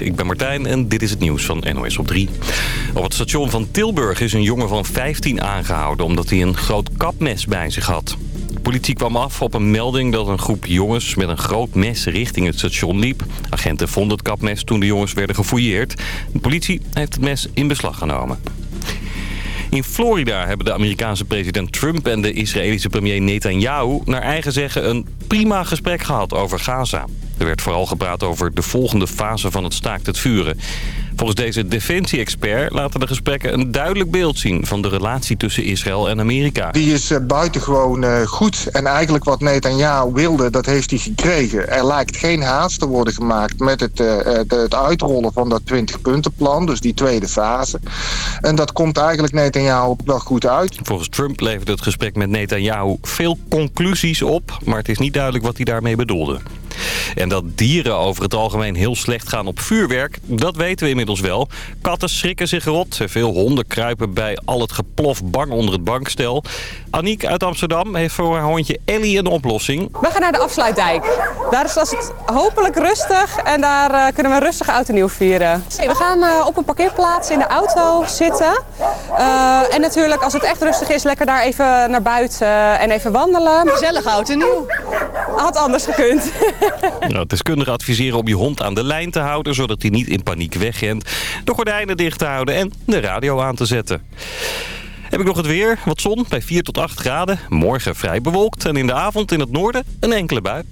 ik ben Martijn en dit is het nieuws van NOS op 3. Op het station van Tilburg is een jongen van 15 aangehouden... omdat hij een groot kapmes bij zich had. De politie kwam af op een melding dat een groep jongens met een groot mes richting het station liep. Agenten vonden het kapmes toen de jongens werden gefouilleerd. De politie heeft het mes in beslag genomen. In Florida hebben de Amerikaanse president Trump en de Israëlische premier Netanyahu... naar eigen zeggen een prima gesprek gehad over Gaza. Er werd vooral gepraat over de volgende fase van het staakt het vuren. Volgens deze defensie-expert laten de gesprekken een duidelijk beeld zien... van de relatie tussen Israël en Amerika. Die is uh, buitengewoon uh, goed. En eigenlijk wat Netanyahu wilde, dat heeft hij gekregen. Er lijkt geen haast te worden gemaakt met het, uh, het uitrollen van dat 20-puntenplan. Dus die tweede fase. En dat komt eigenlijk Netanyahu wel goed uit. Volgens Trump leverde het gesprek met Netanyahu veel conclusies op... maar het is niet duidelijk wat hij daarmee bedoelde. En dat dieren over het algemeen heel slecht gaan op vuurwerk, dat weten we inmiddels wel. Katten schrikken zich rot. Veel honden kruipen bij al het geplof bang onder het bankstel. Aniek uit Amsterdam heeft voor haar hondje Ellie een oplossing. We gaan naar de afsluitdijk. Daar is het hopelijk rustig en daar uh, kunnen we rustig oud en nieuw vieren. We gaan uh, op een parkeerplaats in de auto zitten. Uh, en natuurlijk als het echt rustig is, lekker daar even naar buiten en even wandelen. Gezellig oud en nieuw. Had anders gekund. Nou, deskundigen adviseren om je hond aan de lijn te houden... zodat hij niet in paniek wegrent. De gordijnen dicht te houden en de radio aan te zetten. Heb ik nog het weer. Wat zon bij 4 tot 8 graden. Morgen vrij bewolkt en in de avond in het noorden een enkele bui.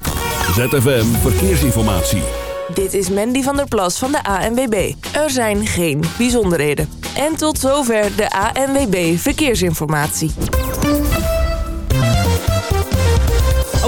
ZFM Verkeersinformatie. Dit is Mandy van der Plas van de ANWB. Er zijn geen bijzonderheden. En tot zover de ANWB Verkeersinformatie.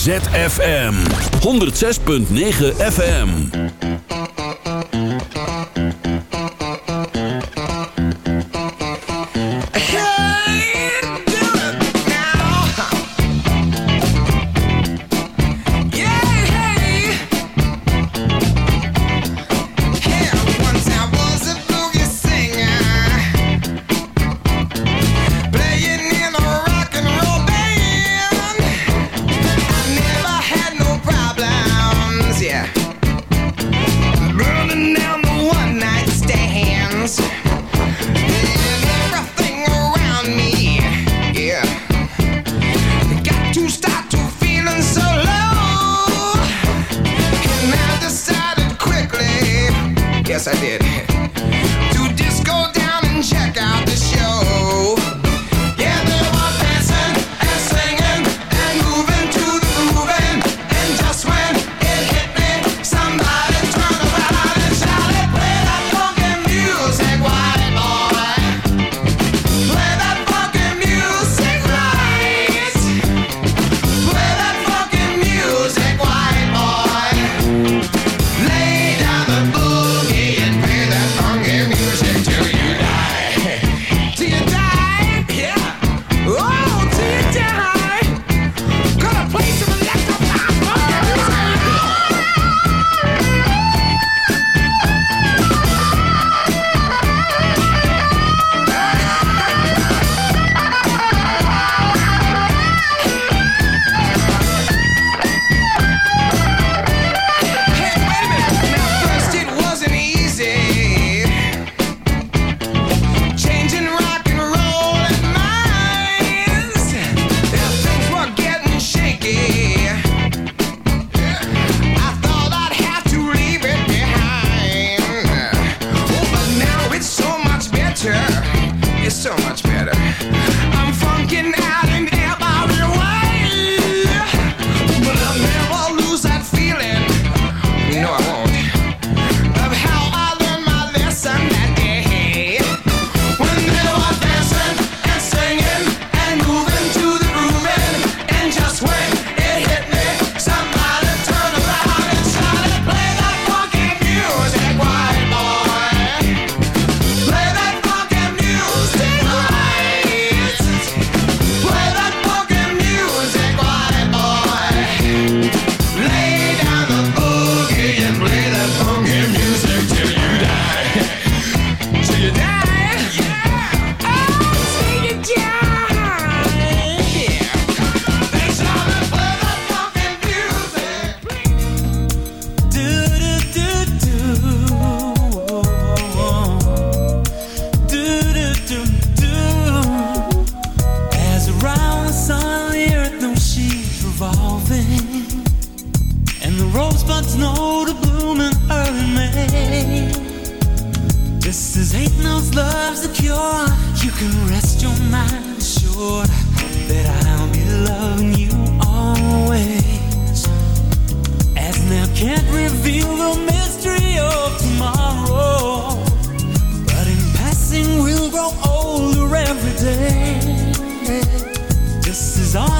ZFM 106.9 FM. snow to bloom in early May. This is hate notes, love's a cure. You can rest your mind assured that I'll be loving you always. As now can't reveal the mystery of tomorrow, but in passing we'll grow older every day. This is all.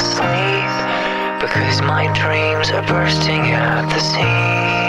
asleep. Because my dreams are bursting at the seams.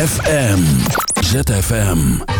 ZFM. ZFM.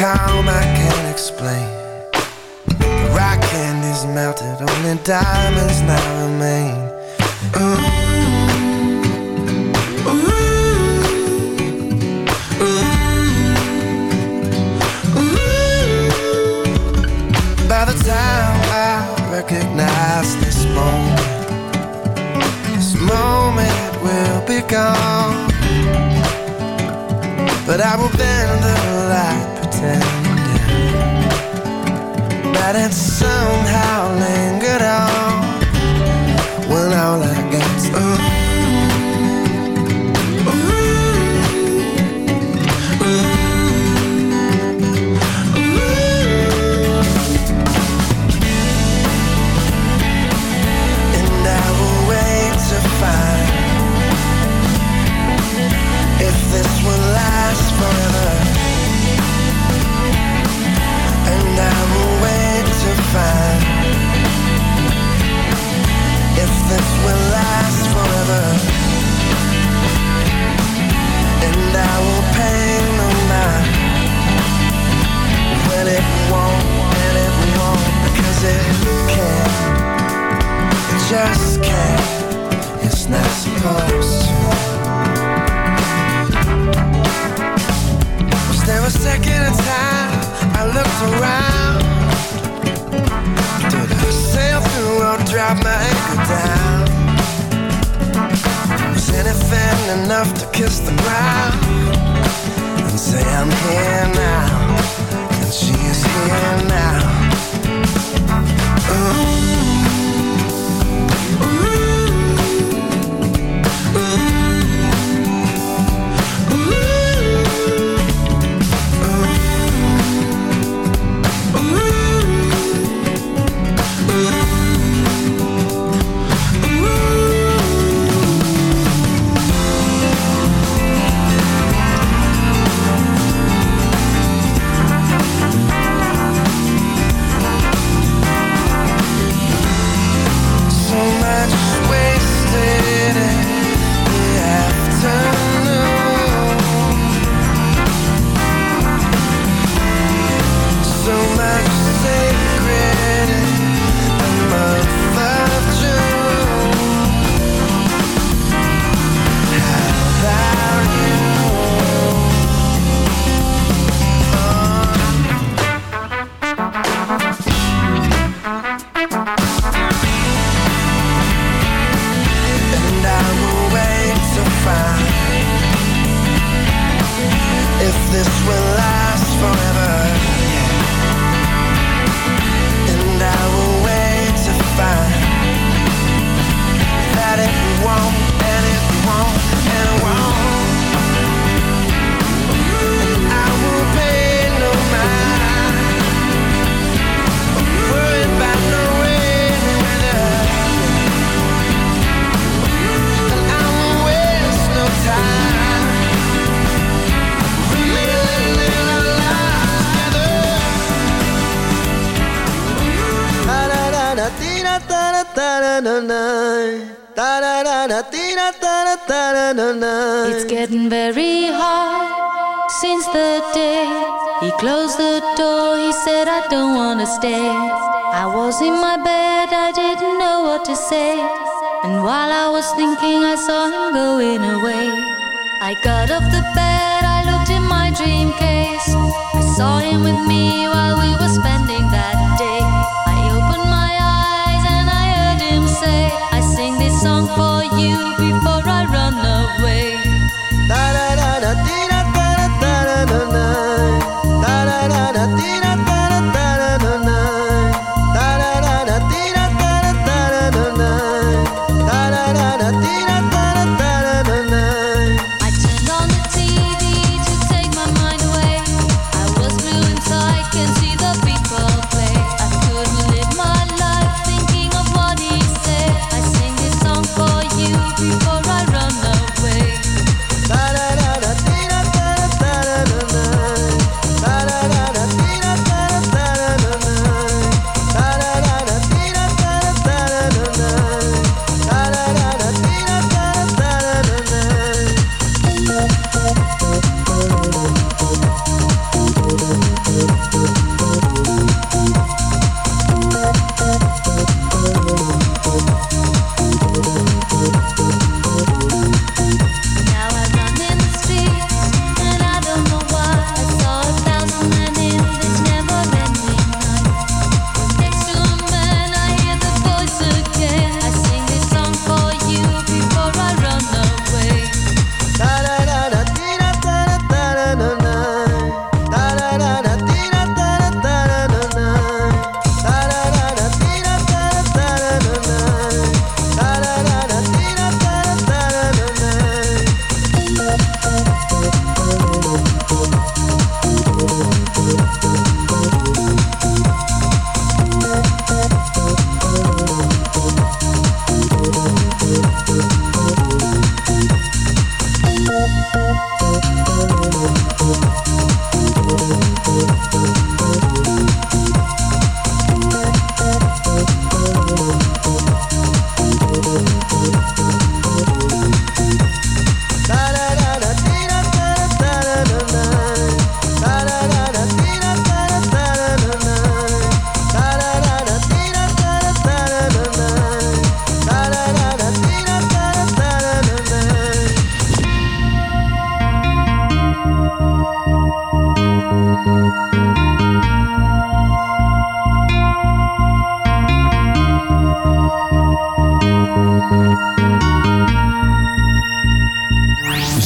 calm I can't explain The rock candy's melted Only diamonds now remain Ooh. By the time I recognize this moment This moment will be gone But I will bend the light said it somehow lingered on. When all I got's ooh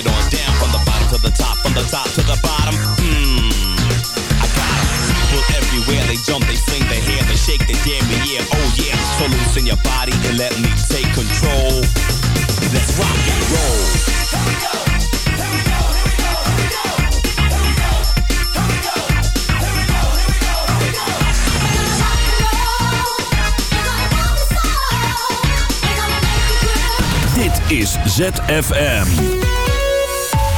it on down from the bottom to the top, from the top to the bottom. Mmm, I got. People everywhere, they jump, they they hair, they shake, they yeah, oh yeah. So loosen your body and let me take control. Let's rock and roll. Is ZFM.